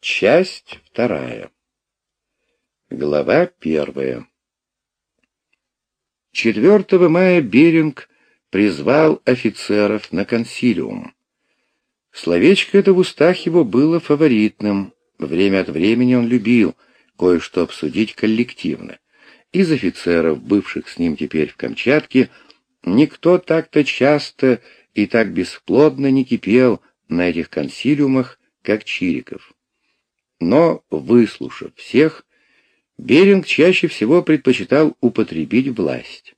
Часть вторая. Глава первая. 4 мая Беринг призвал офицеров на консилиум. Словечко это в устах его было фаворитным. Время от времени он любил кое-что обсудить коллективно. Из офицеров, бывших с ним теперь в Камчатке, никто так-то часто и так бесплодно не кипел на этих консилиумах, как Чириков. Но, выслушав всех, Беринг чаще всего предпочитал употребить власть.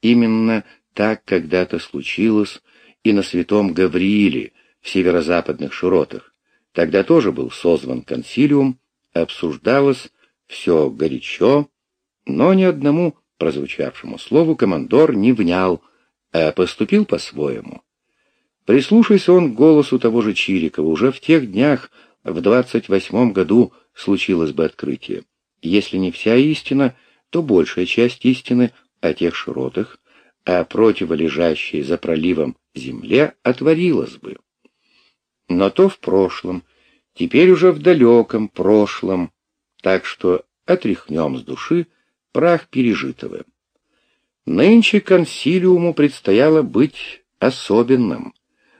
Именно так когда-то случилось и на святом Гаврииле в северо-западных широтах. Тогда тоже был созван консилиум, обсуждалось все горячо, но ни одному прозвучавшему слову командор не внял, а поступил по-своему. Прислушайся он к голосу того же Чирикова, уже в тех днях, в двадцать восьмом году, случилось бы открытие. Если не вся истина, то большая часть истины о тех широтах, а противолежащей за проливом земле отворилась бы. Но то в прошлом, теперь уже в далеком прошлом, так что отряхнем с души прах пережитого. Нынче консилиуму предстояло быть особенным.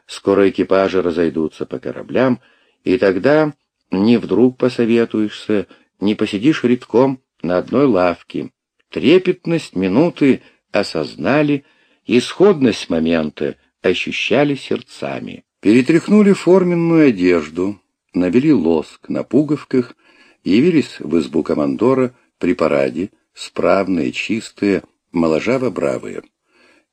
Скоро экипажи разойдутся по кораблям, и тогда не вдруг посоветуешься, не посидишь редком на одной лавке. Трепетность минуты осознали, исходность момента ощущали сердцами. Перетряхнули форменную одежду, навели лоск на пуговках, явились в избу командора при параде, справные, чистые, моложаво-бравые.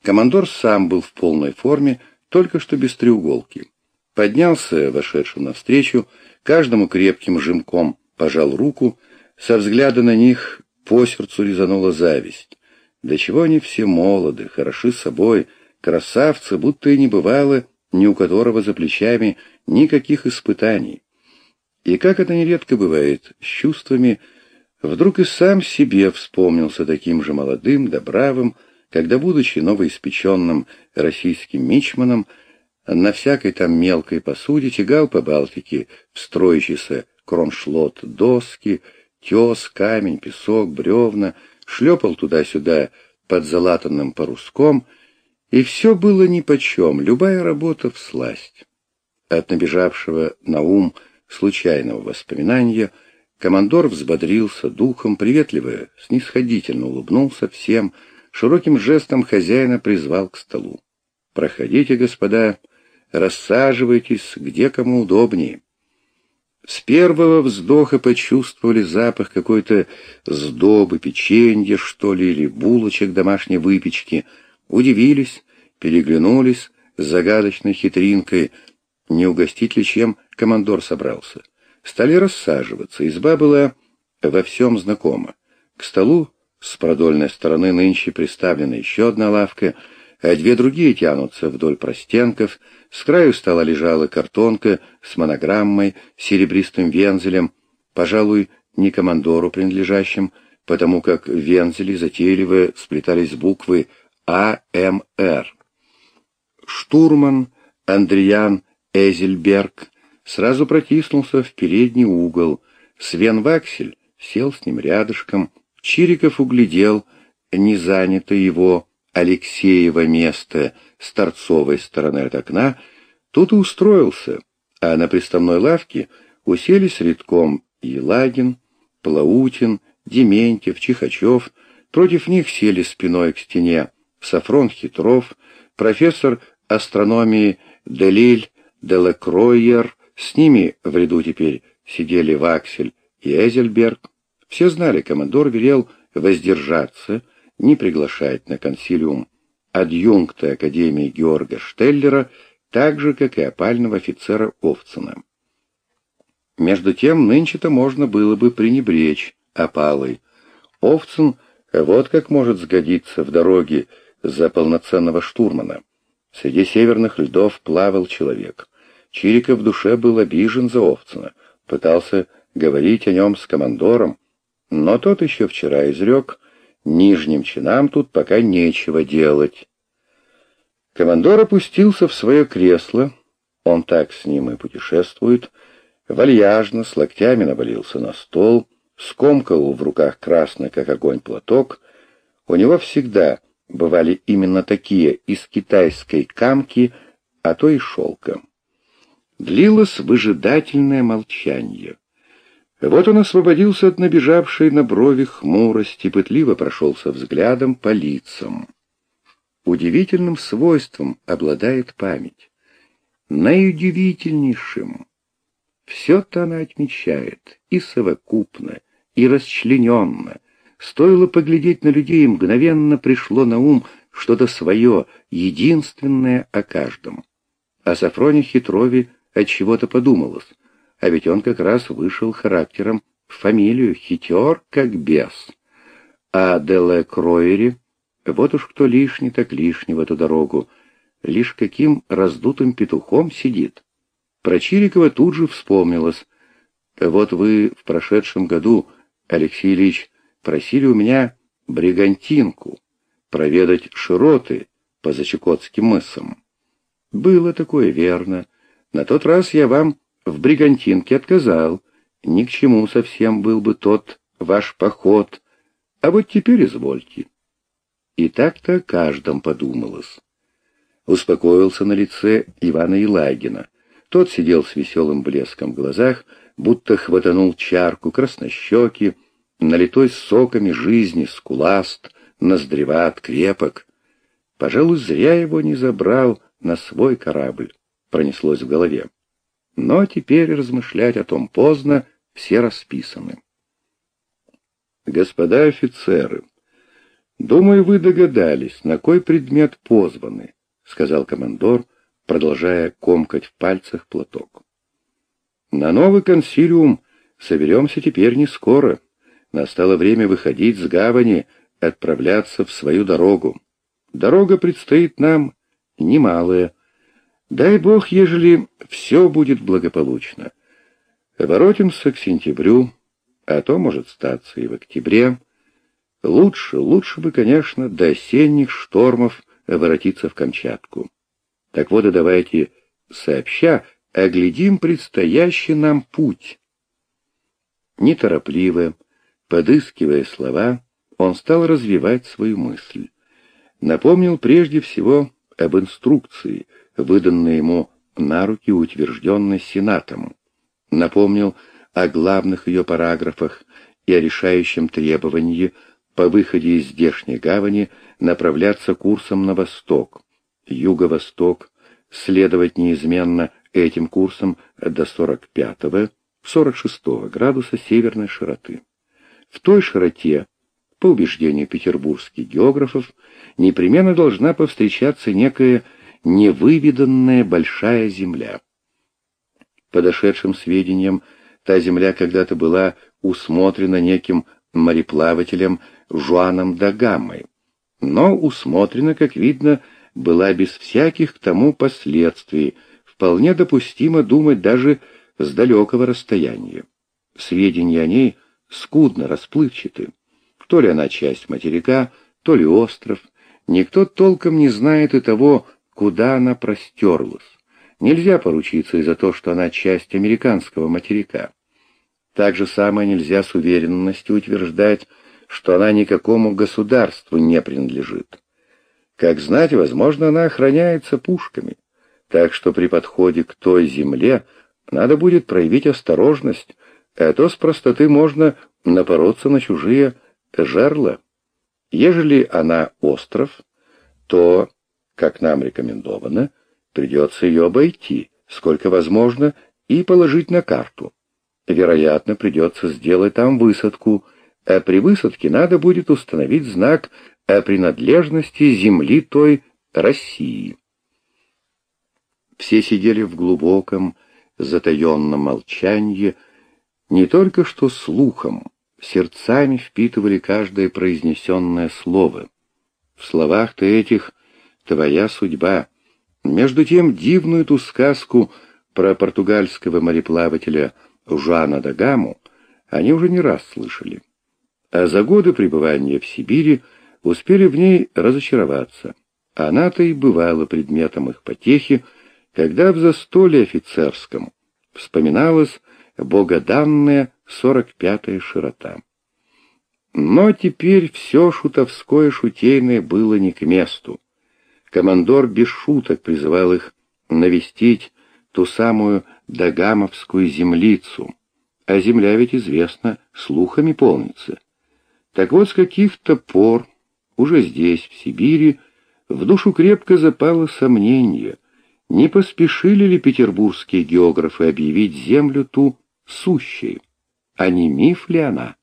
Командор сам был в полной форме, только что без треуголки. Поднялся, вошедшим навстречу, каждому крепким жимком пожал руку, со взгляда на них по сердцу резанула зависть. Для чего они все молоды, хороши собой, красавцы, будто и не бывало ни у которого за плечами никаких испытаний. И как это нередко бывает с чувствами, вдруг и сам себе вспомнился таким же молодым да бравым, когда, будучи новоиспеченным российским мичманом, на всякой там мелкой посуде тягал по Балтике в кроншлот доски, тес, камень, песок, бревна, шлепал туда-сюда под залатанным паруском, и все было нипочем, любая работа всласть. От набежавшего на ум случайного воспоминания командор взбодрился духом, приветливо, снисходительно улыбнулся всем, широким жестом хозяина призвал к столу. «Проходите, господа, рассаживайтесь, где кому удобнее». С первого вздоха почувствовали запах какой-то сдобы, печенья, что ли, или булочек домашней выпечки, удивились, переглянулись с загадочной хитринкой, не угостить ли чем командор собрался. Стали рассаживаться, изба была во всем знакома. К столу с продольной стороны нынче приставлена еще одна лавка, а две другие тянутся вдоль простенков, с краю стола лежала картонка с монограммой, серебристым вензелем, пожалуй, не командору принадлежащим, потому как в вензеле затейливо сплетались буквы АМР. Штурман Андриан Эзельберг сразу протиснулся в передний угол. Свен Ваксель сел с ним рядышком. Чириков углядел незанято его Алексеево место с торцовой стороны от окна, тут и устроился, а на приставной лавке уселись редком Елагин, Плаутин, Дементьев, Чихачев, против них сели спиной к стене Сафрон Хитров, профессор астрономии Делиль Делекройер, с ними в ряду теперь сидели Ваксель и Эзельберг. Все знали, командор велел воздержаться, не приглашать на консилиум адъюнкта Академии Георга Штеллера, так же, как и опального офицера Овцина. Между тем, нынче-то можно было бы пренебречь опалой. Овцин вот как может сгодиться в дороге за полноценного штурмана. Среди северных льдов плавал человек. Чириков в душе был обижен за Овцина, пытался говорить о нем с командором, но тот еще вчера изрек, нижним чинам тут пока нечего делать. Командор опустился в свое кресло, он так с ним и путешествует, вальяжно, с локтями навалился на стол, скомкал в руках красный, как огонь, платок. У него всегда бывали именно такие из китайской камки, а то и шелка. Длилось выжидательное молчание. Вот он освободился от набежавшей на брови хмурости, пытливо прошелся взглядом по лицам. Удивительным свойством обладает память. Наиудивительнейшим. Все-то она отмечает и совокупно, и расчлененно. Стоило поглядеть на людей, мгновенно пришло на ум что-то свое, единственное о каждом. О Сафроне Хитрове от чего-то подумалось, а ведь он как раз вышел характером в фамилию, хитер как бес. А Деле Кроере, вот уж кто лишний, так лишний в эту дорогу, лишь каким раздутым петухом сидит. Про Чирикова тут же вспомнилось. Вот вы в прошедшем году, Алексей Ильич, просили у меня бригантинку, проведать широты по Зачекотским мысам. Было такое верно. На тот раз я вам в бригантинке отказал. Ни к чему совсем был бы тот ваш поход. А вот теперь извольте. И так-то каждом подумалось. Успокоился на лице Ивана Елагина. Тот сидел с веселым блеском в глазах, будто хватанул чарку краснощеки, налитой соками жизни, скуласт, ноздреват, крепок. Пожалуй, зря его не забрал на свой корабль, пронеслось в голове. Но теперь размышлять о том поздно, все расписаны. Господа офицеры, думаю, вы догадались, на кой предмет позваны, сказал командор, продолжая комкать в пальцах платок. На новый консилиум соберемся теперь не скоро. Настало время выходить с гавани, отправляться в свою дорогу. Дорога предстоит нам немалая. Дай Бог, ежели все будет благополучно. Воротимся к сентябрю, а то может статься и в октябре. Лучше, лучше бы, конечно, до осенних штормов воротиться в Камчатку. Так вот и давайте сообща оглядим предстоящий нам путь. Неторопливо, подыскивая слова, он стал развивать свою мысль. Напомнил прежде всего об инструкции, выданной ему на руки утвержденной Сенатом. Напомнил о главных ее параграфах и о решающем требовании по выходе из здешней гавани направляться курсом на восток, юго-восток, следовать неизменно этим курсом до 45-46 градуса северной широты. В той широте, по убеждению петербургских географов, непременно должна повстречаться некая невыведанная большая земля. По дошедшим сведениям, та земля когда-то была усмотрена неким мореплавателем Жуаном Дагамой, но усмотрена, как видно, была без всяких к тому последствий, вполне допустимо думать даже с далекого расстояния. Сведения о ней скудно расплывчаты. То ли она часть материка, то ли остров. Никто толком не знает и того, куда она простерлась. Нельзя поручиться и за то, что она часть американского материка. Так же самое нельзя с уверенностью утверждать, что она никакому государству не принадлежит. Как знать, возможно, она охраняется пушками, так что при подходе к той земле надо будет проявить осторожность, а то с простоты можно напороться на чужие жерла. Ежели она остров, то, как нам рекомендовано, придется ее обойти, сколько возможно, и положить на карту. Вероятно, придется сделать там высадку, а при высадке надо будет установить знак о принадлежности земли той России. Все сидели в глубоком, затаенном молчании, не только что слухом, сердцами впитывали каждое произнесенное слово. В словах-то этих твоя судьба. Между тем дивную ту сказку про португальского мореплавателя Жана Дагаму они уже не раз слышали. А за годы пребывания в Сибири успели в ней разочароваться. Она-то и бывала предметом их потехи, когда в застолье офицерском вспоминалось, богоданная сорок пятая широта. Но теперь все шутовское шутейное было не к месту. Командор без шуток призывал их навестить ту самую Дагамовскую землицу, а земля ведь известна, слухами полнится. Так вот, с каких-то пор, уже здесь, в Сибири, в душу крепко запало сомнение, не поспешили ли петербургские географы объявить землю ту сущей, а не миф ли она?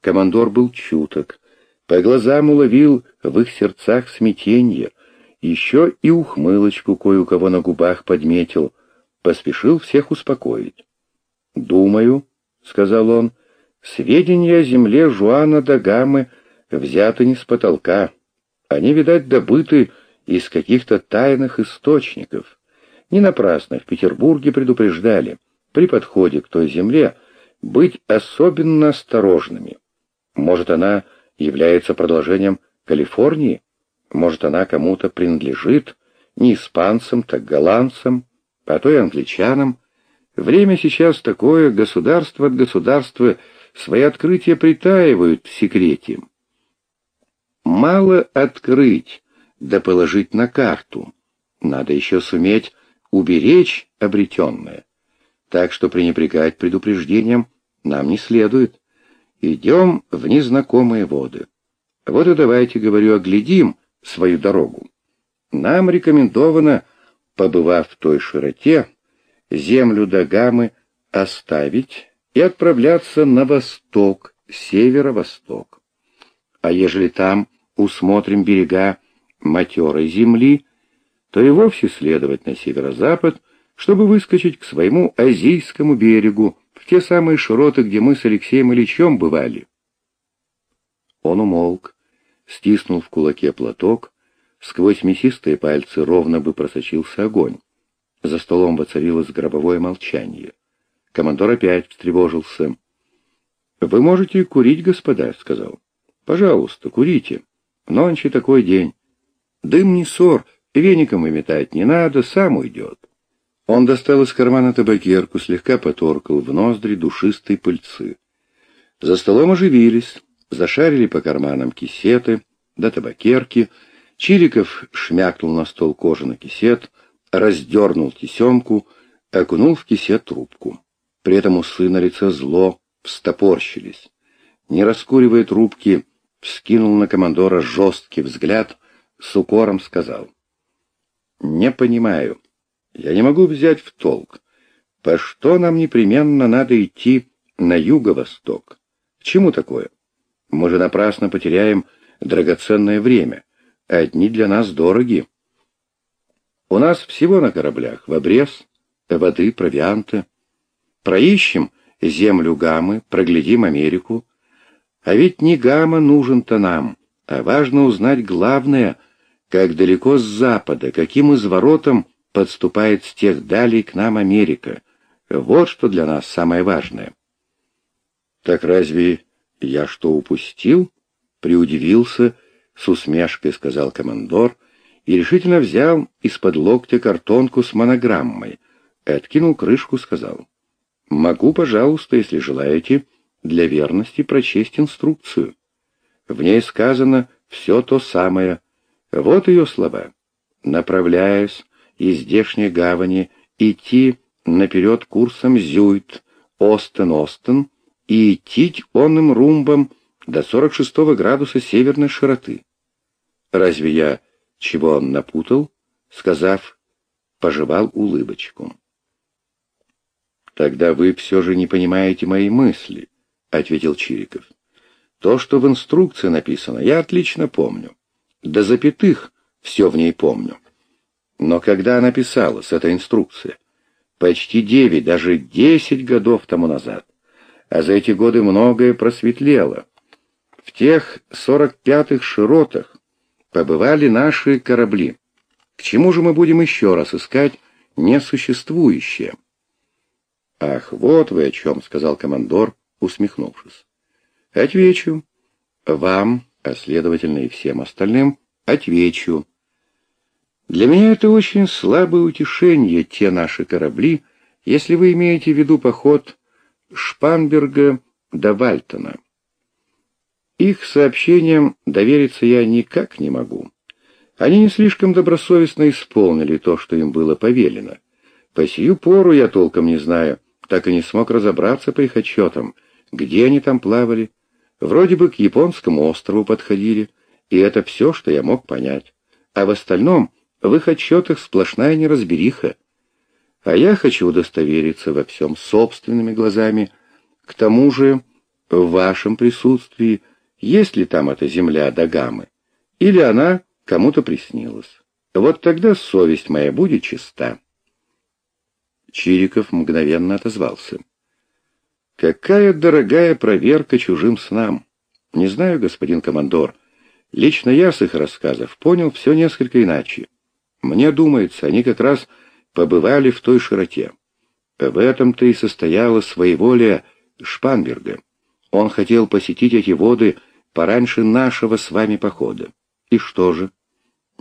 Командор был чуток, по глазам уловил в их сердцах смятенье, еще и ухмылочку кое у кого на губах подметил, поспешил всех успокоить. «Думаю», — сказал он, — «сведения о земле Жуана Дагамы взяты не с потолка. Они, видать, добыты из каких-то тайных источников. Не напрасно в Петербурге предупреждали, при подходе к той земле быть особенно осторожными. Может, она является продолжением Калифорнии? Может, она кому-то принадлежит, не испанцам, так голландцам, а то и англичанам? Время сейчас такое, государство от государства свои открытия притаивают в секрете. Мало открыть, да положить на карту. Надо еще суметь уберечь обретенное. Так что пренебрегать предупреждением нам не следует. Идем в незнакомые воды. Вот и давайте, говорю, оглядим свою дорогу. Нам рекомендовано, побывав в той широте, землю Дагамы оставить и отправляться на восток, северо-восток. А ежели там усмотрим берега матерой земли, то и вовсе следовать на северо-запад, чтобы выскочить к своему Азийскому берегу, в те самые широты, где мы с Алексеем Ильичем бывали. Он умолк, стиснул в кулаке платок, сквозь мясистые пальцы ровно бы просочился огонь. За столом воцарилось гробовое молчание. Командор опять встревожился. «Вы можете курить, господа», — сказал. «Пожалуйста, курите. Нонче такой день. Дым не ссор, веником выметать не надо, сам уйдет». Он достал из кармана табакерку, слегка поторкал в ноздри душистой пыльцы. За столом оживились, зашарили по карманам кисеты, да табакерки. Чириков шмякнул на стол кожаный кисет, раздернул тесемку, окунул в кисет трубку. При этом усы на лице зло встопорщились. Не раскуривая трубки, вскинул на командора жесткий взгляд, с укором сказал. «Не понимаю». Я не могу взять в толк, по что нам непременно надо идти на юго-восток. К чему такое? Мы же напрасно потеряем драгоценное время, а дни для нас дороги. У нас всего на кораблях в обрез, воды, провианты. Проищем землю Гамы, проглядим Америку. А ведь не Гамма нужен-то нам, а важно узнать главное, как далеко с запада, каким изворотом подступает с тех далей к нам Америка. Вот что для нас самое важное. Так разве я что упустил? Приудивился, с усмешкой сказал командор и решительно взял из-под локтя картонку с монограммой откинул крышку, сказал. Могу, пожалуйста, если желаете, для верности прочесть инструкцию. В ней сказано все то самое. Вот ее слова. Направляясь из здешней гавани идти наперед курсом Зюйт, Остен-Остен и идти онным румбом до 46 градуса северной широты. Разве я чего он напутал? Сказав, пожевал улыбочку. «Тогда вы все же не понимаете мои мысли», — ответил Чириков. «То, что в инструкции написано, я отлично помню. До запятых все в ней помню. Но когда она писалась, эта инструкция? Почти девять, даже десять годов тому назад. А за эти годы многое просветлело. В тех сорок пятых широтах побывали наши корабли. К чему же мы будем еще раз искать несуществующее? «Ах, вот вы о чем», — сказал командор, усмехнувшись. «Отвечу. Вам, а следовательно и всем остальным, отвечу. Для меня это очень слабое утешение, те наши корабли, если вы имеете в виду поход Шпанберга до Вальтона. Их сообщениям довериться я никак не могу. Они не слишком добросовестно исполнили то, что им было повелено. По сию пору я толком не знаю, так и не смог разобраться по их отчетам, где они там плавали. Вроде бы к японскому острову подходили, и это все, что я мог понять. А в остальном в их отчетах сплошная неразбериха. А я хочу удостовериться во всем собственными глазами. К тому же, в вашем присутствии, есть ли там эта земля Дагамы, или она кому-то приснилась. Вот тогда совесть моя будет чиста. Чириков мгновенно отозвался. «Какая дорогая проверка чужим снам! Не знаю, господин командор, лично я с их рассказов понял все несколько иначе. Мне думается, они как раз побывали в той широте. В этом-то и состояла своеволие Шпанберга. Он хотел посетить эти воды пораньше нашего с вами похода. И что же?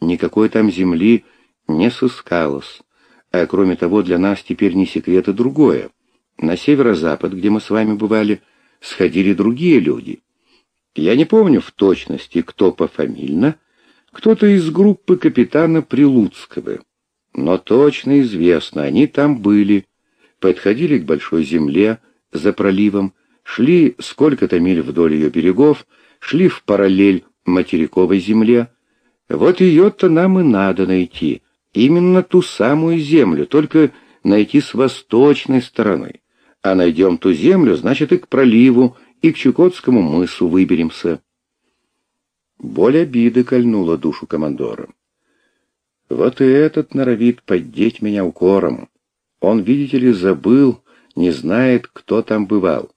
Никакой там земли не сыскалось. А кроме того, для нас теперь не секрет и другое. На северо-запад, где мы с вами бывали, сходили другие люди. Я не помню в точности, кто пофамильно, кто-то из группы капитана Прилуцкого. Но точно известно, они там были, подходили к большой земле за проливом, шли сколько-то миль вдоль ее берегов, шли в параллель материковой земле. Вот ее-то нам и надо найти — Именно ту самую землю, только найти с восточной стороны. А найдем ту землю, значит и к проливу, и к Чукотскому мысу выберемся. Боль обиды кольнула душу командора. Вот и этот норовит поддеть меня укором. Он, видите ли, забыл, не знает, кто там бывал.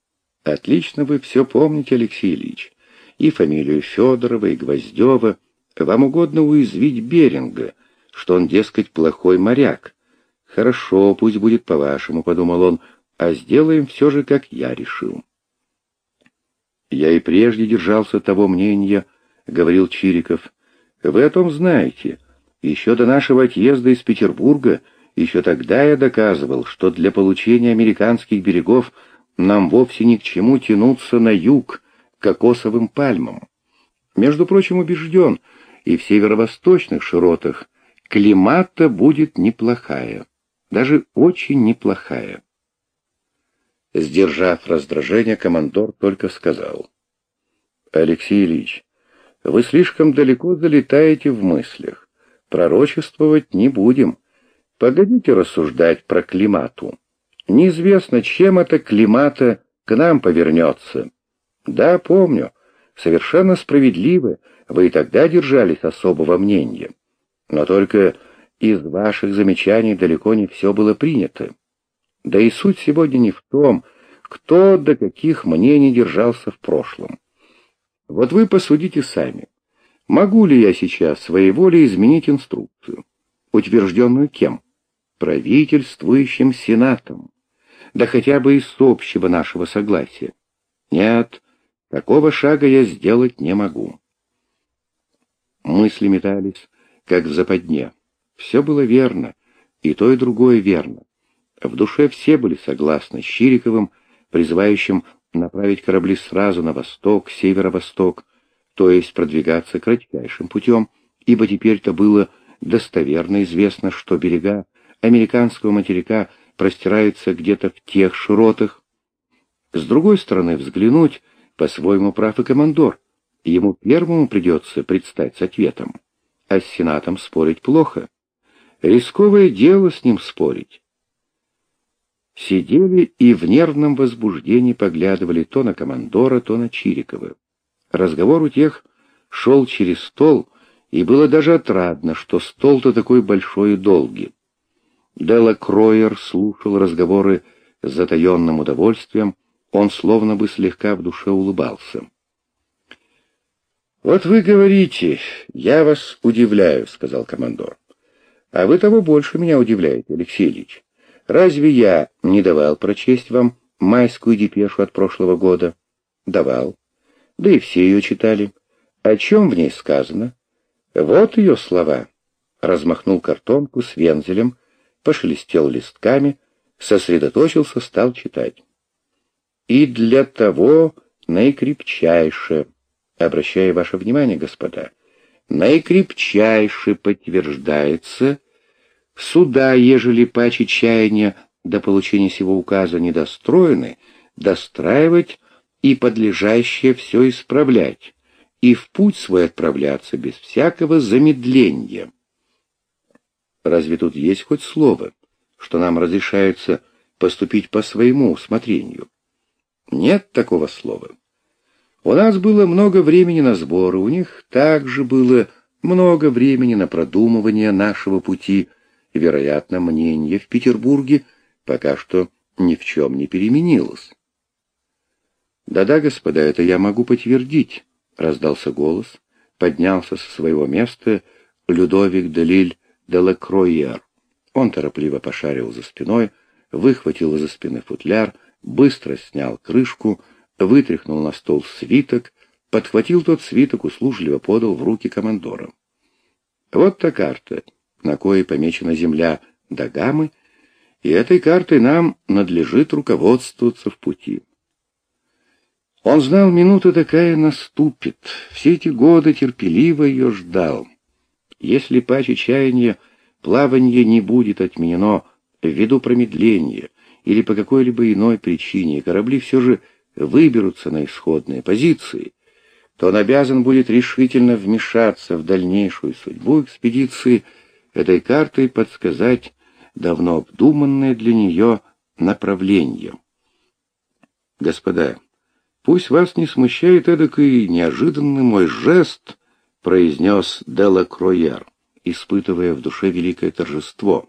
Отлично вы все помните, Алексей Ильич. И фамилию Федорова, и Гвоздева. Вам угодно уязвить Беринга — что он, дескать, плохой моряк. «Хорошо, пусть будет по-вашему», — подумал он, — «а сделаем все же, как я решил». «Я и прежде держался того мнения», — говорил Чириков. «Вы о том знаете. Еще до нашего отъезда из Петербурга, еще тогда я доказывал, что для получения американских берегов нам вовсе ни к чему тянуться на юг, к кокосовым пальмам. Между прочим, убежден, и в северо-восточных широтах климата будет неплохая, даже очень неплохая. Сдержав раздражение, командор только сказал. «Алексей Ильич, вы слишком далеко залетаете в мыслях. Пророчествовать не будем. Погодите рассуждать про климату. Неизвестно, чем это климата к нам повернется. Да, помню, совершенно справедливо, вы и тогда держались особого мнения. Но только из ваших замечаний далеко не все было принято. Да и суть сегодня не в том, кто до каких мнений держался в прошлом. Вот вы посудите сами. Могу ли я сейчас своей волей изменить инструкцию, утвержденную кем? Правительствующим Сенатом. Да хотя бы из общего нашего согласия. Нет, такого шага я сделать не могу. Мысли метались как в западне. Все было верно, и то, и другое верно. В душе все были согласны с Чириковым, призывающим направить корабли сразу на восток, северо-восток, то есть продвигаться кратчайшим путем, ибо теперь-то было достоверно известно, что берега американского материка простираются где-то в тех широтах. С другой стороны, взглянуть по-своему прав и командор. Ему первому придется предстать с ответом а с Сенатом спорить плохо. Рисковое дело с ним спорить. Сидели и в нервном возбуждении поглядывали то на командора, то на Чирикова. Разговор у тех шел через стол, и было даже отрадно, что стол-то такой большой и долгий. Делла Кроер слушал разговоры с затаенным удовольствием, он словно бы слегка в душе улыбался. «Вот вы говорите, я вас удивляю», — сказал командор. «А вы того больше меня удивляете, Алексей Ильич. Разве я не давал прочесть вам майскую депешу от прошлого года?» «Давал. Да и все ее читали. О чем в ней сказано?» «Вот ее слова». Размахнул картонку с вензелем, пошелестел листками, сосредоточился, стал читать. «И для того наикрепчайше, обращая ваше внимание, господа, наикрепчайше подтверждается, суда, ежели пачи чаяния до получения сего указа недостроены, достраивать и подлежащее все исправлять, и в путь свой отправляться без всякого замедления. Разве тут есть хоть слово, что нам разрешается поступить по своему усмотрению? Нет такого слова. У нас было много времени на сборы, у них также было много времени на продумывание нашего пути, вероятно, мнение в Петербурге пока что ни в чем не переменилось. «Да-да, господа, это я могу подтвердить», — раздался голос. Поднялся со своего места Людовик де Лиль де Лекройер. Он торопливо пошарил за спиной, выхватил из-за спины футляр, быстро снял крышку, вытряхнул на стол свиток, подхватил тот свиток, услужливо подал в руки командора. Вот та карта, на кое помечена земля Дагамы, и этой картой нам надлежит руководствоваться в пути. Он знал, минута такая наступит, все эти годы терпеливо ее ждал. Если паче чаяния плавание не будет отменено ввиду промедления или по какой-либо иной причине, корабли все же выберутся на исходные позиции, то он обязан будет решительно вмешаться в дальнейшую судьбу экспедиции, этой картой подсказать давно обдуманное для нее направление. Господа, пусть вас не смущает эдакий неожиданный мой жест, произнес Делла Крояр, испытывая в душе великое торжество.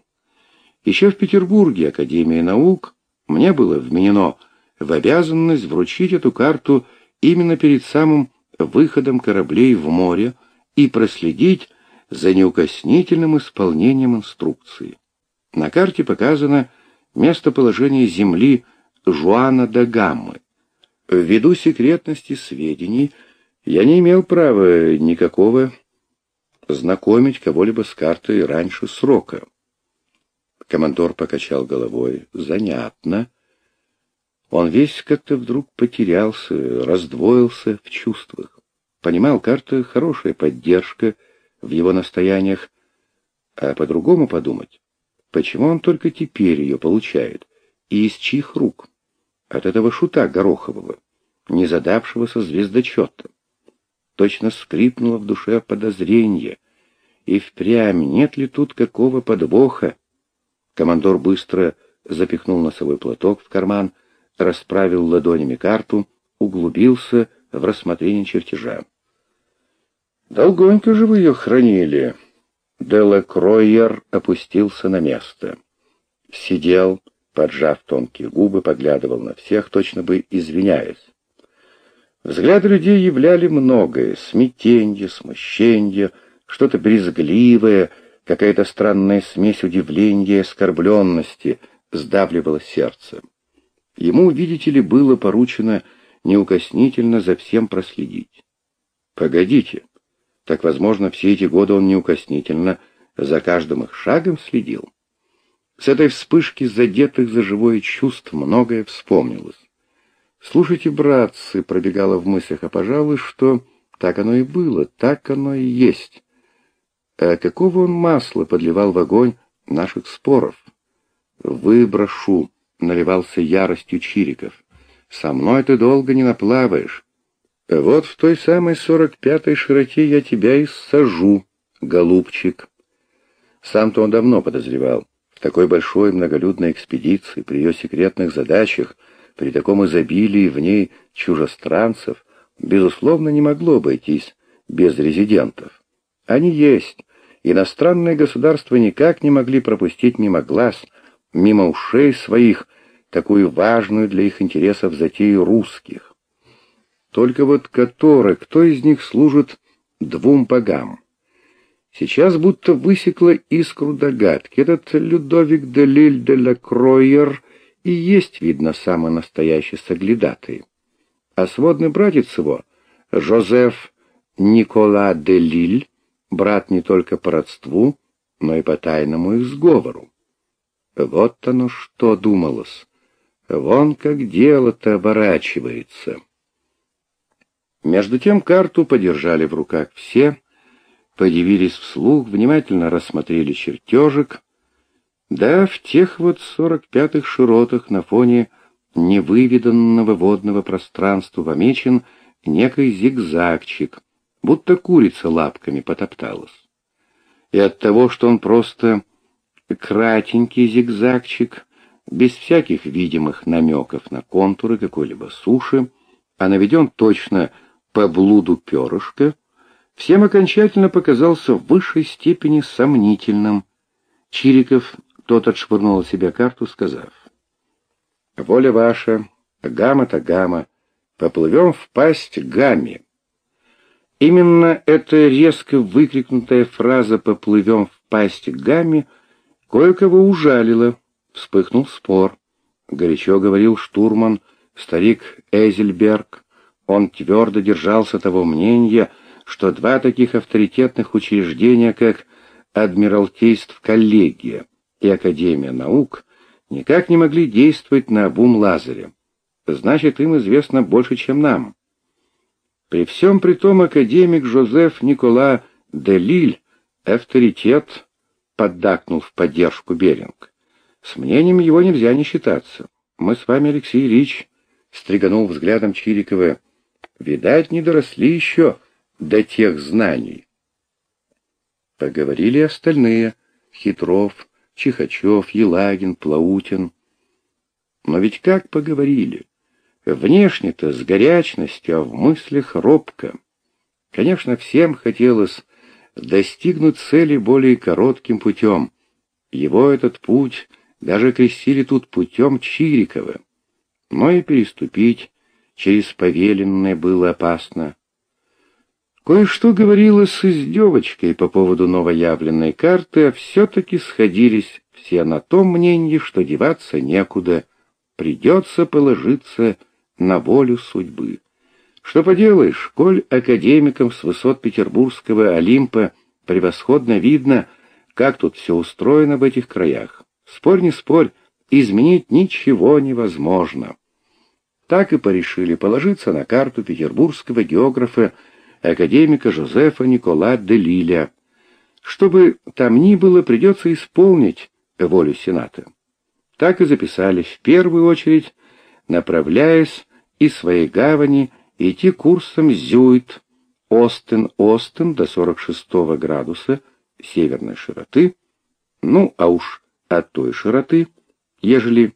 Еще в Петербурге Академия наук мне было вменено в обязанность вручить эту карту именно перед самым выходом кораблей в море и проследить за неукоснительным исполнением инструкции. На карте показано местоположение земли Жуана да Гаммы. Ввиду секретности сведений я не имел права никакого знакомить кого-либо с картой раньше срока. Командор покачал головой. Занятно. Он весь как-то вдруг потерялся, раздвоился в чувствах. Понимал, карта — хорошая поддержка в его настояниях, а по-другому подумать, почему он только теперь ее получает, и из чьих рук? От этого шута Горохового, не задавшегося звездочета. Точно скрипнуло в душе подозрение, и впрямь нет ли тут какого подвоха? Командор быстро запихнул носовой платок в карман, расправил ладонями карту, углубился в рассмотрение чертежа. «Долгонько же вы ее хранили?» Делла Кройер опустился на место. Сидел, поджав тонкие губы, поглядывал на всех, точно бы извиняясь. Взгляды людей являли многое — смятенье, смущение, что-то брезгливое, какая-то странная смесь удивления и оскорбленности сдавливала сердце. Ему, видите ли, было поручено неукоснительно за всем проследить. Погодите, так, возможно, все эти годы он неукоснительно за каждым их шагом следил. С этой вспышки задетых за живое чувств многое вспомнилось. «Слушайте, братцы», — пробегало в мыслях, а, пожалуй, что так оно и было, так оно и есть. А какого он масла подливал в огонь наших споров? «Выброшу», наливался яростью Чириков. «Со мной ты долго не наплаваешь. Вот в той самой сорок пятой широте я тебя и сажу, голубчик». Сам-то он давно подозревал. В такой большой многолюдной экспедиции, при ее секретных задачах, при таком изобилии в ней чужестранцев, безусловно, не могло обойтись без резидентов. Они есть. Иностранные государства никак не могли пропустить мимо глаз — мимо ушей своих такую важную для их интересов затею русских. Только вот который, кто из них служит двум богам? Сейчас будто высекла искру догадки. Этот Людовик де Лиль де ла Кройер и есть, видно, самый настоящий соглядатый. А сводный братец его, Жозеф Никола де Лиль, брат не только по родству, но и по тайному их сговору. Вот оно что думалось. Вон как дело-то оборачивается. Между тем карту подержали в руках все, подивились вслух, внимательно рассмотрели чертежик. Да, в тех вот сорок пятых широтах на фоне невыведанного водного пространства помечен некий зигзагчик, будто курица лапками потопталась. И от того, что он просто кратенький зигзагчик, без всяких видимых намеков на контуры какой-либо суши, а наведен точно по блуду перышка, всем окончательно показался в высшей степени сомнительным. Чириков тот отшвырнул от себя карту, сказав, «Воля ваша, гамма-то гамма, поплывем в пасть гамме». Именно эта резко выкрикнутая фраза «поплывем в пасть гамме» кое-кого ужалила, вспыхнул спор. Горячо говорил штурман, старик Эзельберг. Он твердо держался того мнения, что два таких авторитетных учреждения, как Адмиралтейств коллегия и Академия наук, никак не могли действовать на обум Лазаря. Значит, им известно больше, чем нам. При всем при том академик Жозеф Никола де Лиль авторитет поддакнул в поддержку Беринг. С мнением его нельзя не считаться. Мы с вами, Алексей Ильич, стриганул взглядом Чирикова, видать, не доросли еще до тех знаний. Поговорили остальные — Хитров, Чихачев, Елагин, Плаутин. Но ведь как поговорили? Внешне-то с горячностью, а в мыслях робко. Конечно, всем хотелось достигнуть цели более коротким путем. Его этот путь даже крестили тут путем Чирикова. Но и переступить через повеленное было опасно. Кое-что говорилось с девочкой по поводу новоявленной карты, а все-таки сходились все на том мнении, что деваться некуда, придется положиться на волю судьбы. Что поделаешь, коль академикам с высот петербургского Олимпа превосходно видно, как тут все устроено в этих краях. Спорь не спорь, изменить ничего невозможно. Так и порешили положиться на карту петербургского географа академика Жозефа Никола де Лиля. Чтобы там ни было, придется исполнить волю Сената. Так и записали в первую очередь, направляясь из своей гавани идти курсом Зюит, Остен-Остен до 46 градуса северной широты, ну, а уж от той широты, ежели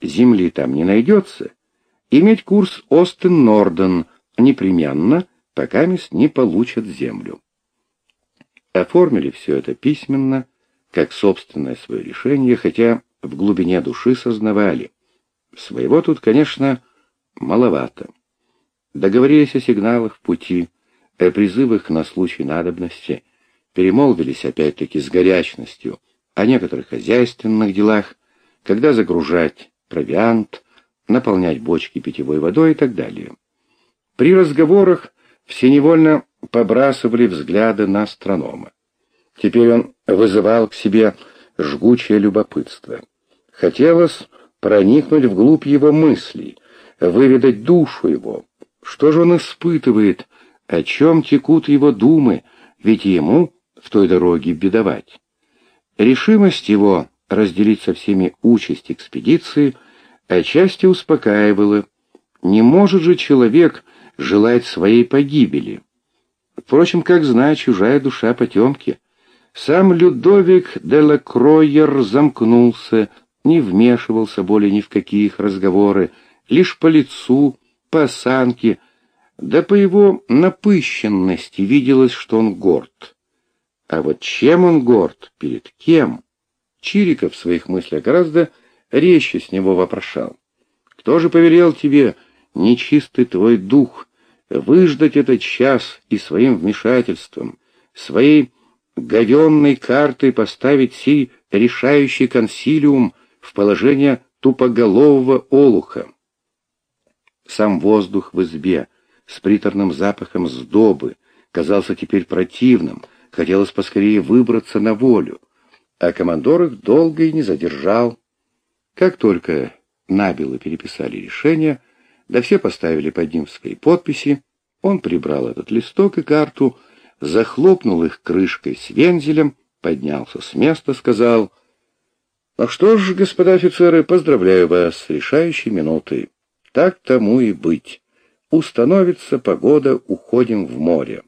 земли там не найдется, иметь курс Остен-Норден непременно, пока мест не получат землю. Оформили все это письменно, как собственное свое решение, хотя в глубине души сознавали. Своего тут, конечно, маловато. Договорились о сигналах в пути, о призывах на случай надобности, перемолвились опять-таки с горячностью о некоторых хозяйственных делах, когда загружать провиант, наполнять бочки питьевой водой и так далее. При разговорах все невольно побрасывали взгляды на астронома. Теперь он вызывал к себе жгучее любопытство. Хотелось проникнуть вглубь его мыслей, выведать душу его. Что же он испытывает, о чем текут его думы, ведь ему в той дороге бедовать. Решимость его разделить со всеми участь экспедиции отчасти успокаивала. Не может же человек желать своей погибели. Впрочем, как знать, чужая душа потемки. Сам Людовик де Лакройер замкнулся, не вмешивался более ни в каких разговоры, лишь по лицу, по осанке, да по его напыщенности виделось, что он горд. А вот чем он горд, перед кем? Чириков в своих мыслях гораздо резче с него вопрошал. Кто же повелел тебе, нечистый твой дух, выждать этот час и своим вмешательством, своей говенной картой поставить сей решающий консилиум в положение тупоголового олуха? Сам воздух в избе с приторным запахом сдобы казался теперь противным, хотелось поскорее выбраться на волю. а командор их долго и не задержал. Как только набело переписали решение, да все поставили под ним свои подписи, он прибрал этот листок и карту, захлопнул их крышкой с вензелем, поднялся с места, сказал, «Ну что ж, господа офицеры, поздравляю вас с решающей минутой. Так тому и быть. Установится погода, уходим в море».